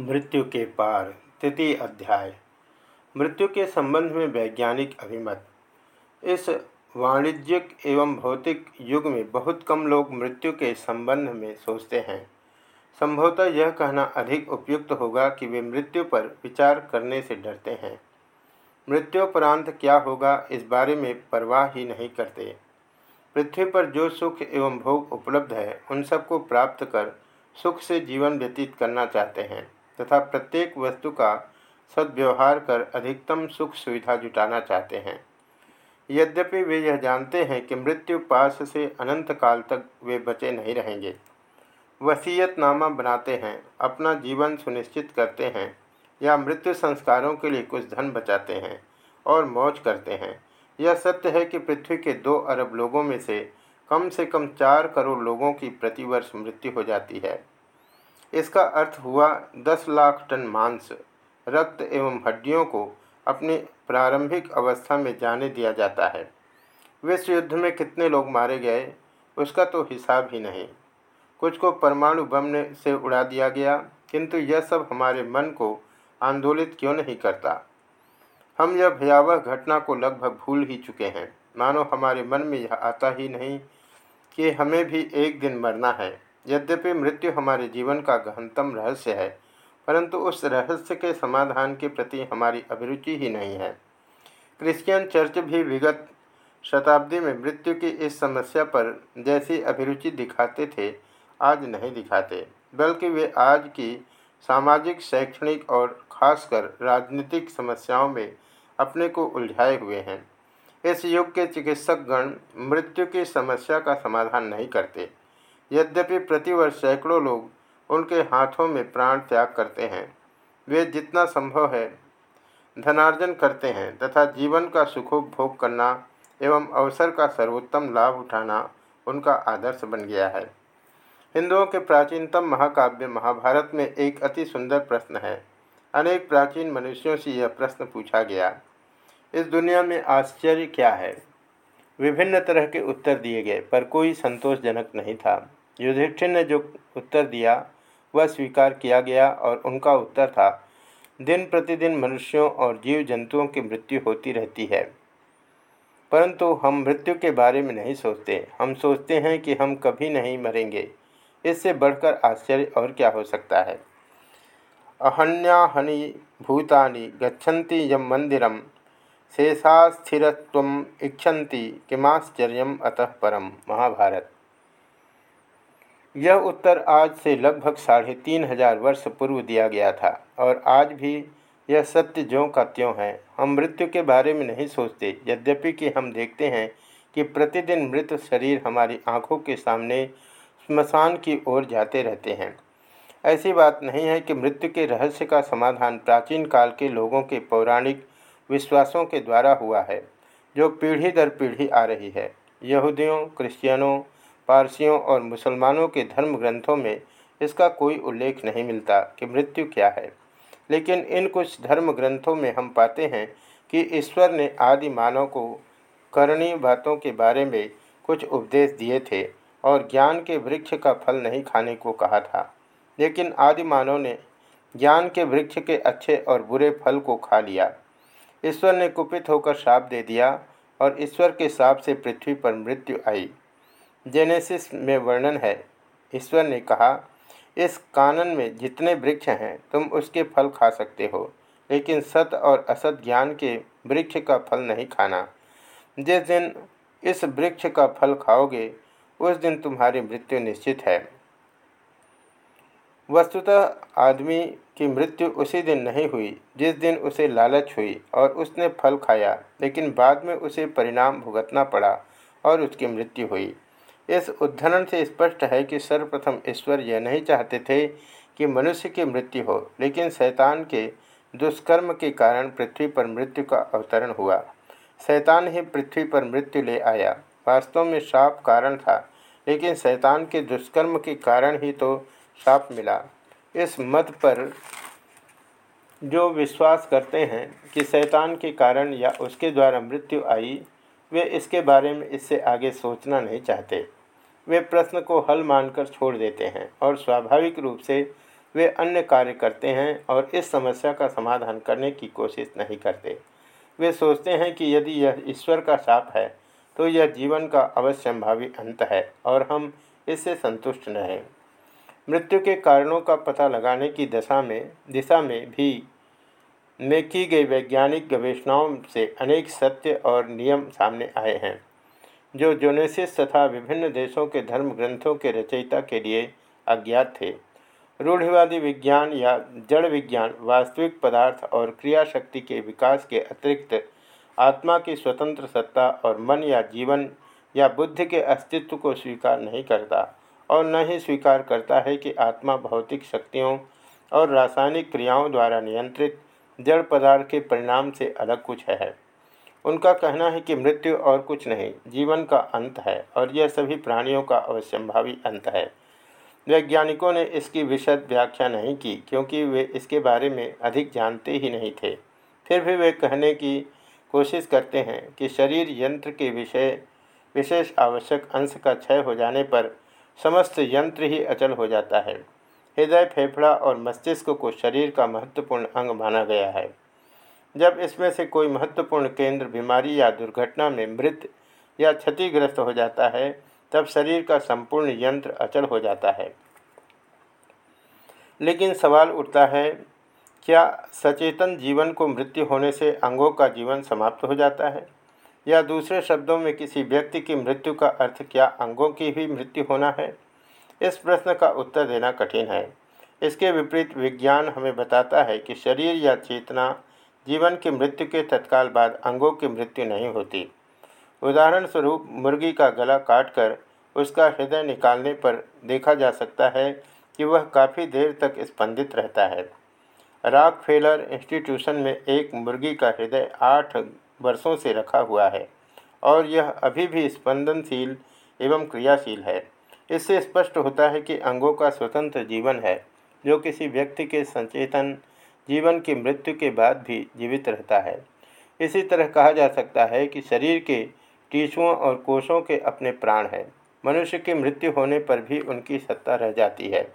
मृत्यु के पार, तृतीय अध्याय। मृत्यु के संबंध में वैज्ञानिक अभिमत। इस वाणिज्यिक एवं भौतिक युग में बहुत कम लोग मृत्यु के संबंध में सोचते हैं। संभवतः यह कहना अधिक उपयुक्त होगा कि वे मृत्यु पर विचार करने से डरते हैं। मृत्युपरांत क्या होगा, इस बारे में परवाह ही नहीं करते। पृथ्वी पर जो सुख एवं भोग उपलब्ध है, उन सबको प्राप्त कर सुख से जीवन व्यतीत करना चाहते हैं। तथा प्रत्येक वस्तु का सद्व्यवहार कर अधिकतम सुख सुविधा जुटाना चाहते हैं। यद्यपि वे यह जानते हैं कि मृत्यु पास से अनंत काल तक वे बचे नहीं रहेंगे। वसीयतनामा बनाते हैं, अपना जीवन सुनिश्चित करते हैं, या मृत्यु संस्कारों के लिए कुछ धन बचाते हैं और मौज करते हैं। यह सत्य है कि पृथ्वी के दो अरब लोगों में से कम से कम चार करोड़ लोगों की प्रतिवर्ष मृत्यु हो जाती है। इसका अर्थ हुआ दस लाख टन मांस। रक्त एवं हड्डियों को अपनी प्रारंभिक अवस्था में जाने दिया जाता है। विश्व युद्ध में कितने लोग मारे गए, उसका तो हिसाब ही नहीं। कुछ को परमाणु बम से उड़ा दिया गया, किंतु यह सब हमारे मन को आंदोलित क्यों नहीं करता? हम यह भयावह घटना को लगभग भूल ही चुके हैं। मानो हमारे मन में यह आता ही नहीं कि हमें भी एक दिन मरना है। यद्यपि मृत्यु हमारे जीवन का गहनतम रहस्य है, परंतु उस रहस्य के समाधान के प्रति हमारी अभिरुचि ही नहीं है। क्रिश्चियन चर्च भी विगत शताब्दी में मृत्यु की इस समस्या पर जैसी अभिरुचि दिखाते थे, आज नहीं दिखाते, बल्कि वे आज की सामाजिक, शैक्षणिक और खासकर राजनीतिक समस्याओं में अपने को उलझाए हुए हैं। इस युग के चिकित्सक गण मृत्यु की समस्या का समाधान नहीं करते। यद्यपि प्रतिवर्ष सैकड़ों लोग उनके हाथों में प्राण त्याग करते हैं, वे जितना संभव है धनार्जन करते हैं तथा जीवन का सुखोपभोग करना एवं अवसर का सर्वोत्तम लाभ उठाना उनका आदर्श बन गया है। हिंदुओं के प्राचीनतम महाकाव्य महाभारत में एक अति सुंदर प्रश्न है। अनेक प्राचीन मनुष्यों से यह प्रश्न पूछा गया, इस दुनिया में आश्चर्य क्या है? विभिन्न तरह के उत्तर दिए गए, पर कोई संतोषजनक नहीं था। युधिष्ठिर ने जो उत्तर दिया, वह स्वीकार किया गया और उनका उत्तर था, दिन प्रतिदिन मनुष्यों और जीव जंतुओं की मृत्यु होती रहती है। परंतु हम मृत्यु के बारे में नहीं सोचते। हम सोचते हैं कि हम कभी नहीं मरेंगे। इससे बढ़कर आश्चर्य और क्या हो सकता है? अहन्याहनि भूतानि गच्छन्ति यम मंदिरम शेषास्थिरत्व इच्छन्ति किमाश्चर्य अतः परम। महाभारत। यह उत्तर आज से लगभग साढ़े तीन हज़ार वर्ष पूर्व दिया गया था, और आज भी यह सत्य ज्यों का त्यों है। हम मृत्यु के बारे में नहीं सोचते, यद्यपि कि हम देखते हैं कि प्रतिदिन मृत शरीर हमारी आँखों के सामने स्मशान की ओर जाते रहते हैं। ऐसी बात नहीं है कि मृत्यु के रहस्य का समाधान प्राचीन काल के लोगों के पौराणिक विश्वासों के द्वारा हुआ है, जो पीढ़ी दर पीढ़ी आ रही है। यहूदियों, क्रिश्चियनों पारसियों और मुसलमानों के धर्म ग्रंथों में इसका कोई उल्लेख नहीं मिलता कि मृत्यु क्या है। लेकिन इन कुछ धर्म ग्रंथों में हम पाते हैं कि ईश्वर ने आदि मानव को करणीय बातों के बारे में कुछ उपदेश दिए थे और ज्ञान के वृक्ष का फल नहीं खाने को कहा था। लेकिन आदि मानव ने ज्ञान के वृक्ष के अच्छे और बुरे फल को खा लिया। ईश्वर ने कुपित होकर श्राप दे दिया और ईश्वर के श्राप से पृथ्वी पर मृत्यु आई। जेनेसिस में वर्णन है। ईश्वर ने कहा, इस कानन में जितने वृक्ष हैं, तुम उसके फल खा सकते हो, लेकिन सत और असत ज्ञान के वृक्ष का फल नहीं खाना। जिस दिन इस वृक्ष का फल खाओगे, उस दिन तुम्हारी मृत्यु निश्चित है। वस्तुतः आदमी की मृत्यु उसी दिन नहीं हुई, जिस दिन उसे लालच हुई और उसने फल खाया, लेकिन बाद में उसे परिणाम भुगतना पड़ा और उसकी मृत्यु हुई। इस उद्धरण से स्पष्ट है कि सर्वप्रथम ईश्वर यह नहीं चाहते थे कि मनुष्य की मृत्यु हो, लेकिन शैतान के दुष्कर्म के कारण पृथ्वी पर मृत्यु का अवतरण हुआ। शैतान ही पृथ्वी पर मृत्यु ले आया। वास्तव में श्राप कारण था, लेकिन शैतान के दुष्कर्म के कारण ही तो श्राप मिला। इस मत पर जो विश्वास करते हैं कि शैतान के कारण या उसके द्वारा मृत्यु आई, वे इसके बारे में इससे आगे सोचना नहीं चाहते। वे प्रश्न को हल मानकर छोड़ देते हैं और स्वाभाविक रूप से वे अन्य कार्य करते हैं और इस समस्या का समाधान करने की कोशिश नहीं करते। वे सोचते हैं कि यदि यह ईश्वर का साप है तो यह जीवन का अवश्यंभावी अंत है और हम इससे संतुष्ट न हैं। मृत्यु के कारणों का पता लगाने की दशा में, दिशा में भी में की गई वैज्ञानिक गवेषणाओं से अनेक सत्य और नियम सामने आए हैं। जो जोनेसिस तथा विभिन्न देशों के धर्म ग्रंथों के रचयिता के लिए अज्ञात थे। रूढ़िवादी विज्ञान या जड़ विज्ञान, वास्तविक पदार्थ और क्रिया शक्ति के विकास के अतिरिक्त आत्मा की स्वतंत्र सत्ता और मन या जीवन या बुद्धि के अस्तित्व को स्वीकार नहीं करता और न ही स्वीकार करता है कि आत्मा भौतिक शक्तियों और रासायनिक क्रियाओं द्वारा नियंत्रित जड़ पदार्थ के परिणाम से अलग कुछ है। उनका कहना है कि मृत्यु और कुछ नहीं, जीवन का अंत है और यह सभी प्राणियों का अवश्यंभावी अंत है। वैज्ञानिकों ने इसकी विशद व्याख्या नहीं की, क्योंकि वे इसके बारे में अधिक जानते ही नहीं थे। फिर भी वे कहने की कोशिश करते हैं कि शरीर यंत्र के विषय, विशेष आवश्यक अंश का क्षय हो जाने पर समस्त यंत्र ही अचल हो जाता है। हृदय, फेफड़ा और मस्तिष्क को शरीर का महत्वपूर्ण अंग माना गया है। जब इसमें से कोई महत्वपूर्ण केंद्र, बीमारी या दुर्घटना में मृत या क्षतिग्रस्त हो जाता है, तब शरीर का संपूर्ण यंत्र अचल हो जाता है। लेकिन सवाल उठता है, क्या सचेतन जीवन को मृत्यु होने से अंगों का जीवन समाप्त हो जाता है? या दूसरे शब्दों में, किसी व्यक्ति की मृत्यु का अर्थ क्या अंगों की भी मृत्यु होना है? इस प्रश्न का उत्तर देना कठिन है। इसके विपरीत विज्ञान हमें बताता है कि शरीर या चेतना जीवन की मृत्यु के तत्काल बाद अंगों की मृत्यु नहीं होती। उदाहरण स्वरूप मुर्गी का गला काटकर उसका हृदय निकालने पर देखा जा सकता है कि वह काफ़ी देर तक स्पंदित रहता है। राक फेलर इंस्टीट्यूशन में एक मुर्गी का हृदय आठ वर्षों से रखा हुआ है और यह अभी भी स्पंदनशील एवं क्रियाशील है। इससे स्पष्ट होता है कि अंगों का स्वतंत्र जीवन है, जो किसी व्यक्ति के संचेतन जीवन की मृत्यु के बाद भी जीवित रहता है। इसी तरह कहा जा सकता है कि शरीर के टिश्युओं और कोषों के अपने प्राण हैं। मनुष्य की मृत्यु होने पर भी उनकी सत्ता रह जाती है।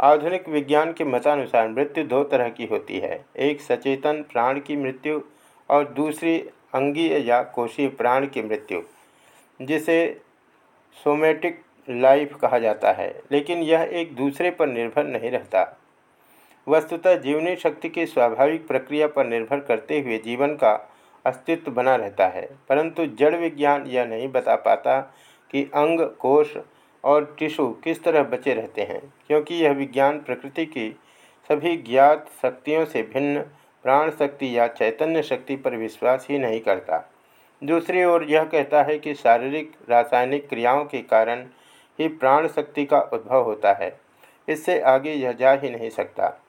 आधुनिक विज्ञान के मतानुसार मृत्यु दो तरह की होती है। एक सचेतन प्राण की मृत्यु और दूसरी अंगीय या कोशीय प्राण की मृत्यु, जिसे सोमेटिक लाइफ कहा जाता है। लेकिन यह एक दूसरे पर निर्भर नहीं रहता। वस्तुतः जीवनी शक्ति की स्वाभाविक प्रक्रिया पर निर्भर करते हुए जीवन का अस्तित्व बना रहता है। परंतु जड़ विज्ञान यह नहीं बता पाता कि अंग, कोष और टिशु किस तरह बचे रहते हैं, क्योंकि यह विज्ञान प्रकृति की सभी ज्ञात शक्तियों से भिन्न, प्राण शक्ति या चैतन्य शक्ति पर विश्वास ही नहीं करता। दूसरी ओर यह कहता है कि शारीरिक, रासायनिक क्रियाओं के कारण ही प्राण शक्ति का उद्भव होता है। इससे आगे यह जा ही नहीं सकता।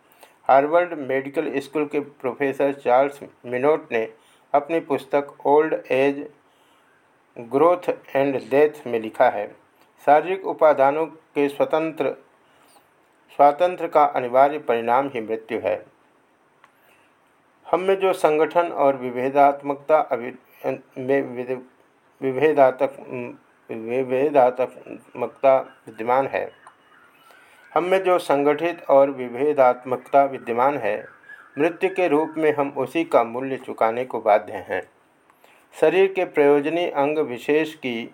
हार्वर्ड मेडिकल स्कूल के प्रोफेसर चार्ल्स मिनोट ने अपनी पुस्तक old age growth and death में लिखा है। शारीरिक उपादानों के स्वतंत्र, स्वातंत्र का अनिवार्य परिणाम ही मृत्यु है। हम में जो संगठन और विभेदात्मकता विभेदात्मक विभेदात्मकता विद्यमान है। हम में जो संगठित और विभेदात्मकता विद्यमान है, मृत्यु के रूप में हम उसी का मूल्य चुकाने को बाध्य हैं। शरीर के प्रयोजनीय अंग विशेष की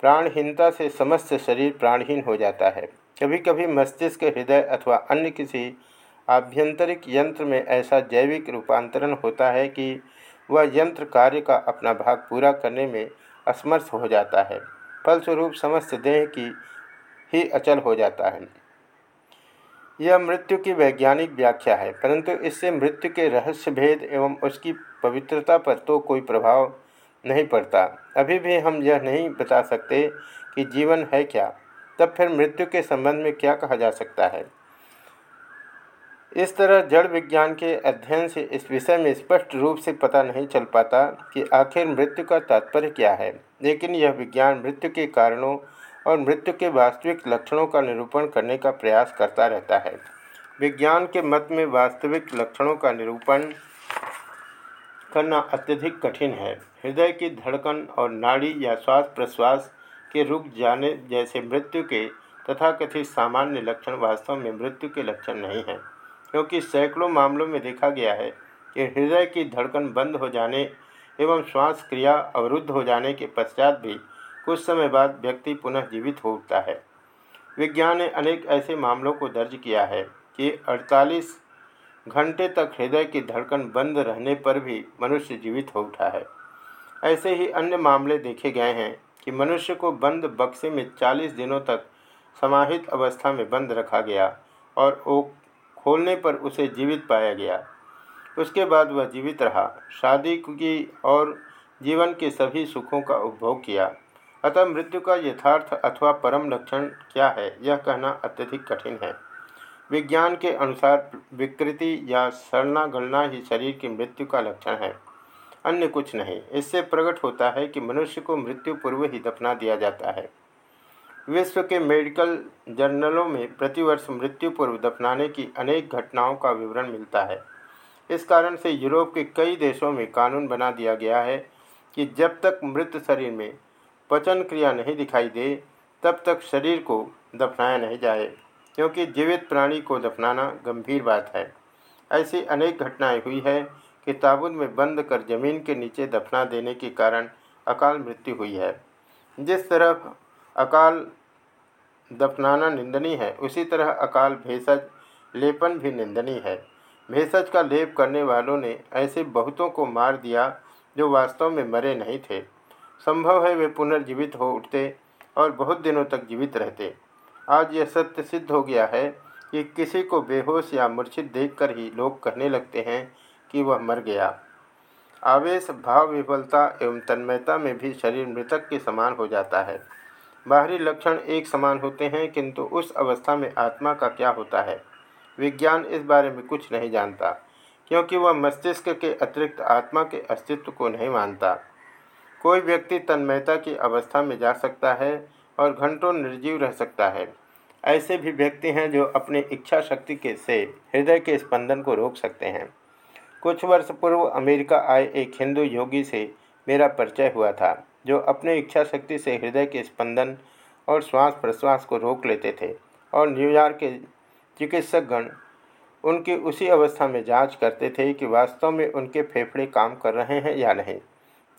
प्राणहीनता से समस्त शरीर प्राणहीन हो जाता है। कभी कभी मस्तिष्क हृदय अथवा अन्य किसी आभ्यंतरिक यंत्र में ऐसा जैविक रूपांतरण होता है कि वह यंत्र कार्य का अपना भाग पूरा करने में असमर्थ हो जाता है। फलस्वरूप समस्त देह की ही अचल हो जाता है। यह मृत्यु की वैज्ञानिक व्याख्या है, परंतु इससे मृत्यु के रहस्य भेद एवं उसकी पवित्रता पर तो कोई प्रभाव नहीं पड़ता। अभी भी हम यह नहीं बता सकते कि जीवन है क्या। तब फिर मृत्यु के संबंध में क्या कहा जा सकता है? इस तरह जड़ विज्ञान के अध्ययन से इस विषय में स्पष्ट रूप से पता नहीं चल पाता कि आखिर मृत्यु का तात्पर्य क्या है। लेकिन यह विज्ञान मृत्यु के कारणों और मृत्यु के वास्तविक लक्षणों का निरूपण करने का प्रयास करता रहता है। विज्ञान के मत में वास्तविक लक्षणों का निरूपण करना अत्यधिक कठिन है। हृदय की धड़कन और नाड़ी या श्वास प्रश्वास के रुक जाने जैसे मृत्यु के तथा कथित सामान्य लक्षण वास्तव में मृत्यु के लक्षण नहीं हैं, क्योंकि सैकड़ों मामलों में देखा गया है कि हृदय की धड़कन बंद हो जाने एवं श्वास क्रिया अवरुद्ध हो जाने के पश्चात भी कुछ समय बाद व्यक्ति पुनः जीवित हो। उठता है विज्ञान ने अनेक ऐसे मामलों को दर्ज किया है कि 48 घंटे तक हृदय की धड़कन बंद रहने पर भी मनुष्य जीवित हो उठा है। ऐसे ही अन्य मामले देखे गए हैं कि मनुष्य को बंद बक्से में 40 दिनों तक समाहित अवस्था में बंद रखा गया और वो खोलने पर उसे जीवित पाया गया। उसके बाद वह जीवित रहा, शादी की और जीवन के सभी सुखों का उपभोग किया। अतः मृत्यु का यथार्थ अथवा परम लक्षण क्या है? यह कहना अत्यधिक कठिन है। विज्ञान के अनुसार विकृति या सड़ना गलना ही शरीर की मृत्यु का लक्षण है। अन्य कुछ नहीं। इससे प्रकट होता है कि मनुष्य को मृत्यु पूर्व ही दफना दिया जाता है। विश्व के मेडिकल जर्नलों में प्रतिवर्ष मृत्यु पूर्व दफनाने की अनेक घटनाओं का विवरण मिलता है। इस कारण से यूरोप के कई देशों में कानून बना दिया गया है कि जब तक मृत शरीर में पचन क्रिया नहीं दिखाई दे, तब तक शरीर को दफनाया नहीं जाए, क्योंकि जीवित प्राणी को दफनाना गंभीर बात है। ऐसी अनेक घटनाएँ हुई है कि ताबूत में बंद कर ज़मीन के नीचे दफना देने के कारण अकाल मृत्यु हुई है। जिस तरह अकाल दफनाना निंदनीय है, उसी तरह अकाल भेषज लेपन भी निंदनीय है। भेषज का लेप करने वालों ने ऐसे बहुतों को मार दिया जो वास्तव में मरे नहीं थे। संभव है वे पुनर्जीवित हो उठते और बहुत दिनों तक जीवित रहते। आज यह सत्य सिद्ध हो गया है कि किसी को बेहोश या मूर्छित देखकर ही लोग कहने लगते हैं कि वह मर गया। आवेश, भाव, विफलता एवं तन्मयता में भी शरीर मृतक के समान हो जाता है। बाहरी लक्षण एक समान होते हैं, किंतु उस अवस्था में आत्मा का क्या होता है? विज्ञान इस बारे में कुछ नहीं जानता, क्योंकि वह मस्तिष्क के अतिरिक्त आत्मा के अस्तित्व को नहीं मानता। कोई व्यक्ति तन्मयता की अवस्था में जा सकता है और घंटों निर्जीव रह सकता है। ऐसे भी व्यक्ति हैं जो अपनी इच्छा शक्ति के से हृदय के स्पंदन को रोक सकते हैं। कुछ वर्ष पूर्व अमेरिका आए एक हिंदू योगी से मेरा परिचय हुआ था, जो अपने इच्छा शक्ति से हृदय के स्पंदन और श्वास प्रश्वास को रोक लेते थे और न्यूयॉर्क के चिकित्सकगण उनकी उसी अवस्था में जाँच करते थे कि वास्तव में उनके फेफड़े काम कर रहे हैं या नहीं।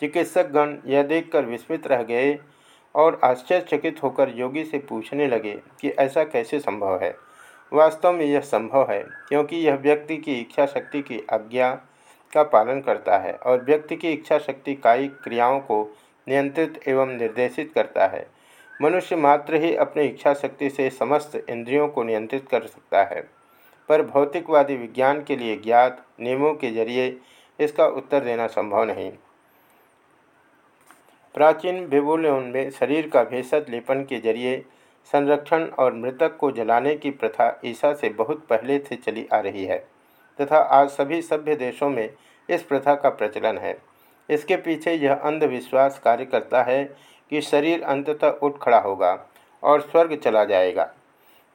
चिकित्सकगण यह देखकर विस्मित रह गए और आश्चर्यचकित होकर योगी से पूछने लगे कि ऐसा कैसे संभव है। वास्तव में यह संभव है, क्योंकि यह व्यक्ति की इच्छा शक्ति की आज्ञा का पालन करता है और व्यक्ति की इच्छा शक्ति कायिक क्रियाओं को नियंत्रित एवं निर्देशित करता है। मनुष्य मात्र ही अपनी इच्छा शक्ति से समस्त इंद्रियों को नियंत्रित कर सकता है, पर भौतिकवादी विज्ञान के लिए ज्ञात नियमों के ज़रिए इसका उत्तर देना संभव नहीं। प्राचीन बेबोलियन में शरीर का भेषज लेपन के ज़रिए संरक्षण और मृतक को जलाने की प्रथा ईसा से बहुत पहले से चली आ रही है, तथा आज सभी सभ्य देशों में इस प्रथा का प्रचलन है। इसके पीछे यह अंधविश्वास कार्य करता है कि शरीर अंततः उठ खड़ा होगा और स्वर्ग चला जाएगा।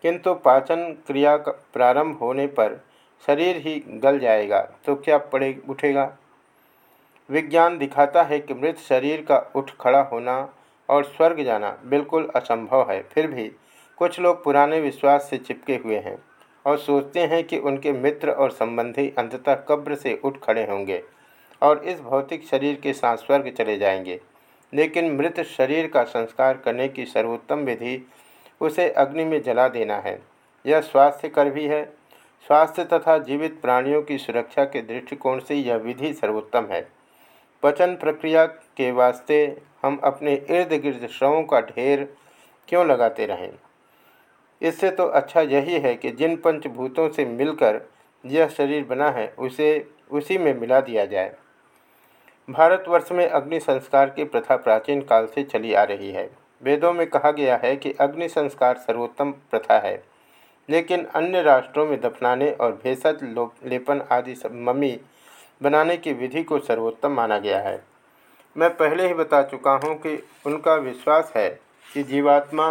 किंतु पाचन क्रिया का प्रारंभ होने पर शरीर ही गल जाएगा तो क्या पड़े उठेगा? विज्ञान दिखाता है कि मृत शरीर का उठ खड़ा होना और स्वर्ग जाना बिल्कुल असंभव है। फिर भी कुछ लोग पुराने विश्वास से चिपके हुए हैं और सोचते हैं कि उनके मित्र और संबंधी अंततः कब्र से उठ खड़े होंगे और इस भौतिक शरीर के साथ स्वर्ग चले जाएँगे। लेकिन मृत शरीर का संस्कार करने की सर्वोत्तम विधि उसे अग्नि में जला देना है। यह स्वास्थ्यकर भी है। स्वास्थ्य तथा जीवित प्राणियों की सुरक्षा के दृष्टिकोण से यह विधि सर्वोत्तम है। पचन प्रक्रिया के वास्ते हम अपने इर्द गिर्द श्रवों का ढेर क्यों लगाते रहें? इससे तो अच्छा यही है कि जिन पंचभूतों से मिलकर यह शरीर बना है, उसे, उसी में मिला दिया जाए। भारतवर्ष में अग्नि संस्कार की प्रथा प्राचीन काल से चली आ रही है। वेदों में कहा गया है कि अग्नि संस्कार सर्वोत्तम प्रथा है, लेकिन अन्य राष्ट्रों में दफनाने और भेषज लेपन आदि सब मम्मी बनाने की विधि को सर्वोत्तम माना गया है। मैं पहले ही बता चुका हूँ कि उनका विश्वास है कि जीवात्मा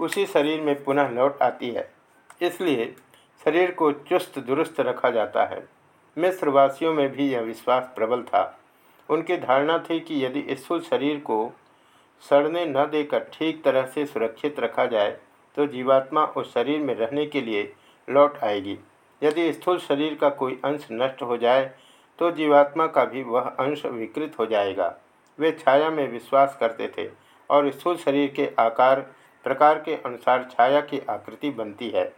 उसी शरीर में पुनः लौट आती है, इसलिए शरीर को चुस्त दुरुस्त रखा जाता है। मिस्रवासियों में भी यह विश्वास प्रबल था। उनकी धारणा थी कि यदि स्थूल शरीर को सड़ने न देकर ठीक तरह से सुरक्षित रखा जाए तो जीवात्मा उस शरीर में रहने के लिए लौट आएगी। यदि स्थूल शरीर का कोई अंश नष्ट हो जाए तो जीवात्मा का भी वह अंश विकृत हो जाएगा। वे छाया में विश्वास करते थे और स्थूल शरीर के आकार, प्रकार के अनुसार छाया की आकृति बनती है।